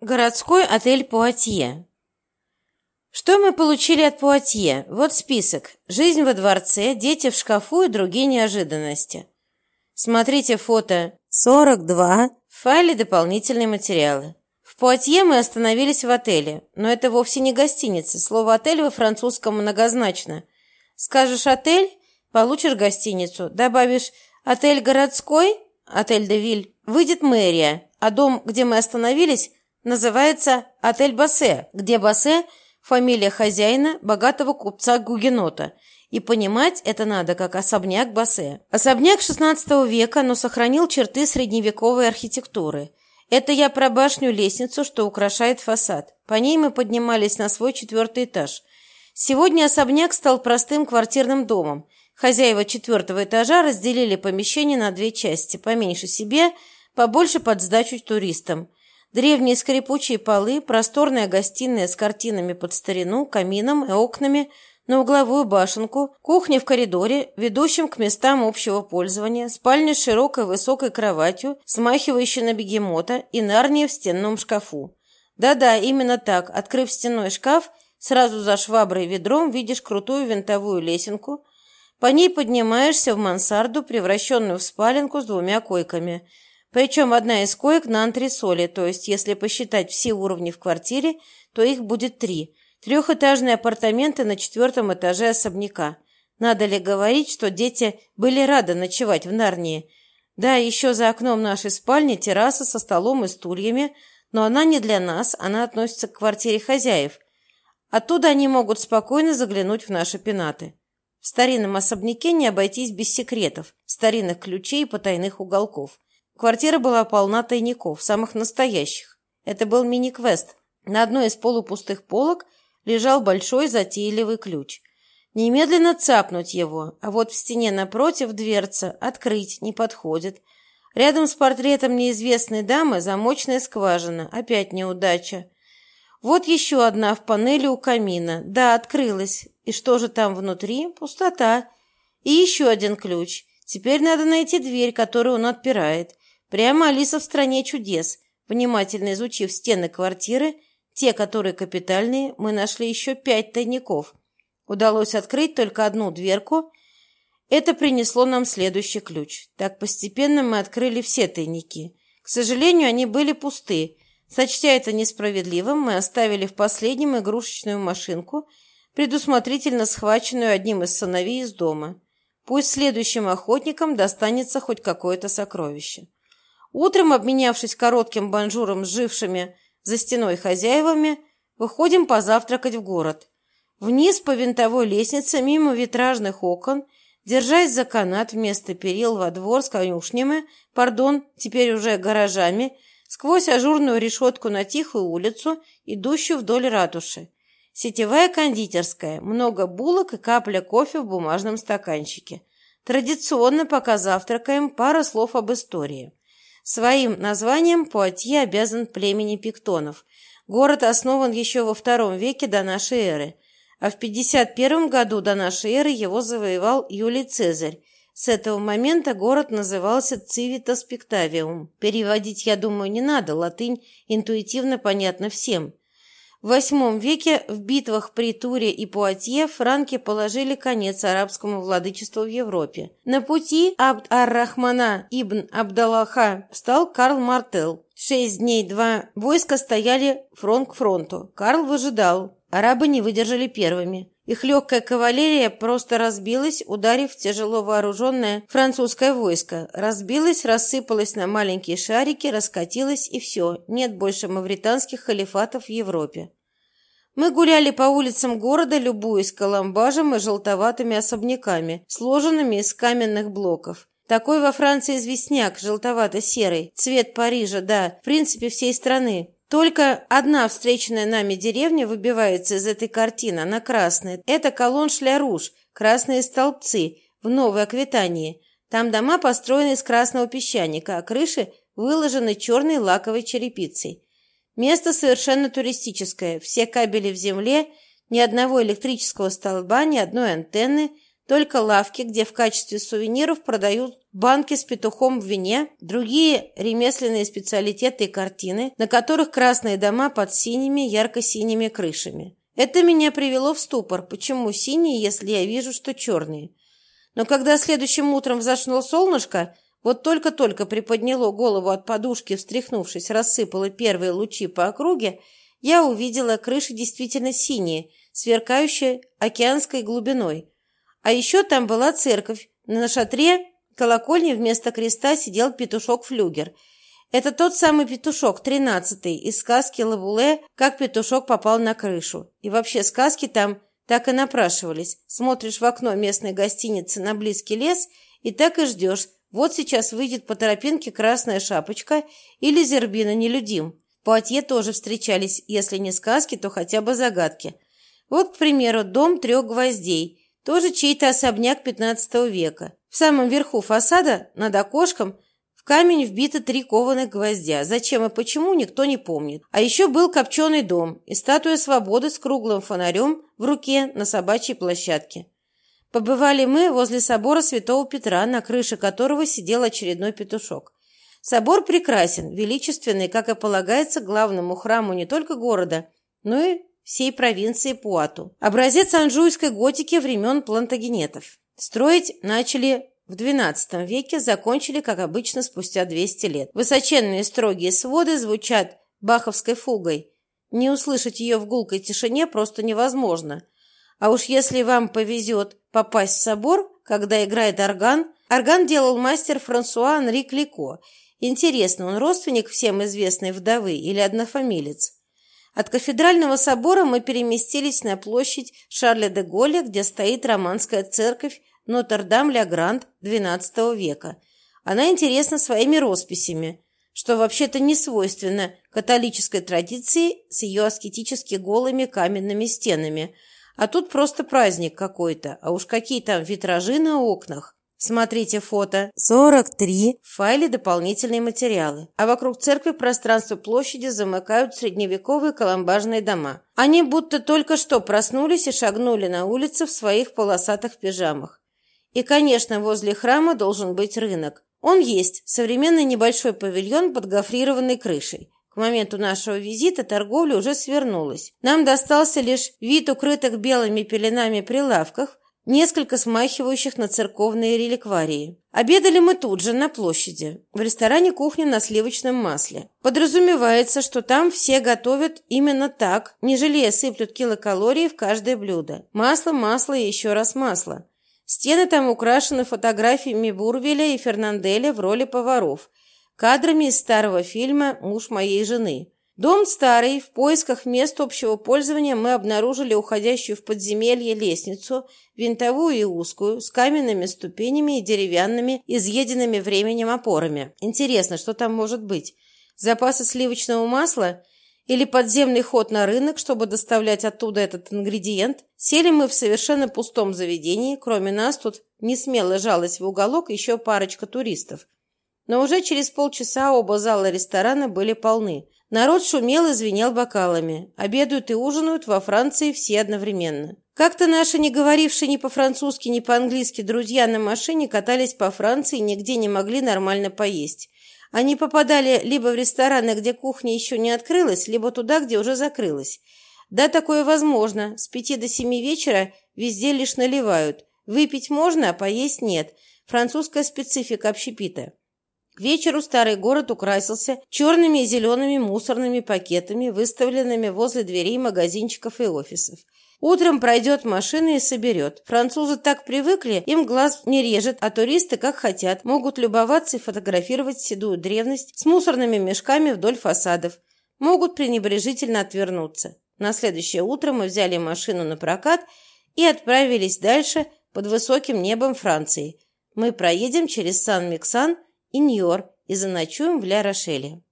Городской отель Пуатье. Что мы получили от Пуатье? Вот список. Жизнь во дворце, дети в шкафу и другие неожиданности. Смотрите фото 42 в файле «Дополнительные материалы». В Пуатье мы остановились в отеле, но это вовсе не гостиница. Слово «отель» во французском многозначно. Скажешь «отель» – получишь гостиницу. Добавишь «отель городской» – «отель де Виль» – выйдет мэрия, а дом, где мы остановились – Называется «Отель Бассе», где Бассе – фамилия хозяина, богатого купца-гугенота. И понимать это надо как особняк Бассе. Особняк XVI века, но сохранил черты средневековой архитектуры. Это я про башню-лестницу, что украшает фасад. По ней мы поднимались на свой четвертый этаж. Сегодня особняк стал простым квартирным домом. Хозяева четвертого этажа разделили помещение на две части, поменьше себе, побольше под сдачу туристам – Древние скрипучие полы, просторная гостиная с картинами под старину, камином и окнами на угловую башенку, кухня в коридоре, ведущем к местам общего пользования, спальня с широкой высокой кроватью, смахивающей на бегемота, и нарния в стенном шкафу. Да-да, именно так, открыв стенной шкаф, сразу за шваброй и ведром видишь крутую винтовую лесенку, по ней поднимаешься в мансарду, превращенную в спаленку с двумя койками – причем одна из коек на антресоле, то есть если посчитать все уровни в квартире, то их будет три. Трехэтажные апартаменты на четвертом этаже особняка. Надо ли говорить, что дети были рады ночевать в Нарнии? Да, еще за окном нашей спальни терраса со столом и стульями, но она не для нас, она относится к квартире хозяев. Оттуда они могут спокойно заглянуть в наши пенаты. В старинном особняке не обойтись без секретов, старинных ключей и потайных уголков. Квартира была полна тайников, самых настоящих. Это был мини-квест. На одной из полупустых полок лежал большой затейливый ключ. Немедленно цапнуть его, а вот в стене напротив дверца открыть не подходит. Рядом с портретом неизвестной дамы замочная скважина. Опять неудача. Вот еще одна в панели у камина. Да, открылась. И что же там внутри? Пустота. И еще один ключ. Теперь надо найти дверь, которую он отпирает. Прямо Алиса в стране чудес. Внимательно изучив стены квартиры, те, которые капитальные, мы нашли еще пять тайников. Удалось открыть только одну дверку. Это принесло нам следующий ключ. Так постепенно мы открыли все тайники. К сожалению, они были пусты. Сочтя это несправедливым, мы оставили в последнем игрушечную машинку, предусмотрительно схваченную одним из сыновей из дома. Пусть следующим охотникам достанется хоть какое-то сокровище. Утром, обменявшись коротким банжуром с жившими за стеной хозяевами, выходим позавтракать в город. Вниз по винтовой лестнице, мимо витражных окон, держась за канат вместо перил во двор с конюшнями, пардон, теперь уже гаражами, сквозь ажурную решетку на тихую улицу, идущую вдоль ратуши. Сетевая кондитерская, много булок и капля кофе в бумажном стаканчике. Традиционно, пока завтракаем, пара слов об истории. Своим названием Пуатье обязан племени пиктонов. Город основан еще во втором веке до нашей эры, а в 51 году до нашей эры его завоевал Юлий Цезарь. С этого момента город назывался Цивитас Пиктавиум. Переводить, я думаю, не надо, латынь интуитивно понятна всем. В VIII веке в битвах при Туре и Пуатье франки положили конец арабскому владычеству в Европе. На пути Абд-ар-Рахмана ибн Абдаллаха встал Карл Мартел. Шесть дней два войска стояли фронт к фронту. Карл выжидал. Арабы не выдержали первыми. Их легкая кавалерия просто разбилась, ударив тяжело вооруженное французское войско. Разбилась, рассыпалась на маленькие шарики, раскатилась и все. Нет больше мавританских халифатов в Европе. Мы гуляли по улицам города, любуясь коломбажем и желтоватыми особняками, сложенными из каменных блоков. Такой во Франции известняк, желтовато-серый, цвет Парижа, да, в принципе, всей страны. Только одна встреченная нами деревня выбивается из этой картины, она красная. Это колонн Шляруш, красные столбцы, в Новой Аквитании. Там дома построены из красного песчаника, а крыши выложены черной лаковой черепицей. Место совершенно туристическое, все кабели в земле, ни одного электрического столба, ни одной антенны, только лавки, где в качестве сувениров продают банки с петухом в вине, другие ремесленные специалитеты и картины, на которых красные дома под синими, ярко-синими крышами. Это меня привело в ступор. Почему синие, если я вижу, что черные? Но когда следующим утром взошло солнышко, вот только-только приподняло голову от подушки, встряхнувшись, рассыпало первые лучи по округе, я увидела крыши действительно синие, сверкающие океанской глубиной. А еще там была церковь. На шатре колокольни вместо креста сидел петушок-флюгер. Это тот самый петушок, тринадцатый, из сказки Лавуле «Как петушок попал на крышу». И вообще сказки там так и напрашивались. Смотришь в окно местной гостиницы на близкий лес и так и ждешь. Вот сейчас выйдет по тропинке красная шапочка или зербина нелюдим. В Пуатье тоже встречались, если не сказки, то хотя бы загадки. Вот, к примеру, дом трех гвоздей, тоже чей-то особняк XV века. В самом верху фасада, над окошком, в камень вбито три кованых гвоздя. Зачем и почему, никто не помнит. А еще был копченый дом и статуя свободы с круглым фонарем в руке на собачьей площадке. Побывали мы возле собора Святого Петра, на крыше которого сидел очередной петушок. Собор прекрасен, величественный, как и полагается главному храму не только города, но и всей провинции Пуату. Образец анжуйской готики времен плантагенетов. Строить начали в XII веке, закончили, как обычно, спустя 200 лет. Высоченные строгие своды звучат баховской фугой. Не услышать ее в гулкой тишине просто невозможно. А уж если вам повезет попасть в собор, когда играет орган, орган делал мастер Франсуа Анри Клико. Интересно, он родственник всем известной вдовы или однофамилец? От кафедрального собора мы переместились на площадь Шарля де Голля, где стоит романская церковь Нотр-Дам-Ля-Гранд XII века. Она интересна своими росписями, что вообще-то не свойственно католической традиции с ее аскетически голыми каменными стенами. А тут просто праздник какой-то, а уж какие там витражи на окнах. Смотрите фото 43 в файле «Дополнительные материалы». А вокруг церкви пространство площади замыкают средневековые коломбажные дома. Они будто только что проснулись и шагнули на улицы в своих полосатых пижамах. И, конечно, возле храма должен быть рынок. Он есть, современный небольшой павильон под гофрированной крышей. К моменту нашего визита торговля уже свернулась. Нам достался лишь вид укрытых белыми пеленами прилавках, несколько смахивающих на церковные реликварии. Обедали мы тут же, на площади, в ресторане кухни на сливочном масле. Подразумевается, что там все готовят именно так, не жалея сыплют килокалории в каждое блюдо. Масло, масло и еще раз масло. Стены там украшены фотографиями Бурвеля и Фернанделя в роли поваров, кадрами из старого фильма «Муж моей жены». Дом старый, в поисках мест общего пользования мы обнаружили уходящую в подземелье лестницу, винтовую и узкую, с каменными ступенями и деревянными, изъеденными временем опорами. Интересно, что там может быть? Запасы сливочного масла или подземный ход на рынок, чтобы доставлять оттуда этот ингредиент, сели мы в совершенно пустом заведении, кроме нас тут не смело жалась в уголок еще парочка туристов. Но уже через полчаса оба зала ресторана были полны. Народ шумел и звенел бокалами. Обедают и ужинают во Франции все одновременно. Как-то наши, не говорившие ни по-французски, ни по-английски друзья на машине катались по Франции и нигде не могли нормально поесть. Они попадали либо в рестораны, где кухня еще не открылась, либо туда, где уже закрылась. Да, такое возможно. С пяти до семи вечера везде лишь наливают. Выпить можно, а поесть нет. Французская специфика общепита. Вечеру старый город украсился черными и зелеными мусорными пакетами, выставленными возле дверей магазинчиков и офисов. Утром пройдет машина и соберет. Французы так привыкли, им глаз не режет, а туристы, как хотят, могут любоваться и фотографировать седую древность с мусорными мешками вдоль фасадов. Могут пренебрежительно отвернуться. На следующее утро мы взяли машину на прокат и отправились дальше под высоким небом Франции. Мы проедем через Сан-Миксан и Ньор и заночуем в Ля-Рошеле.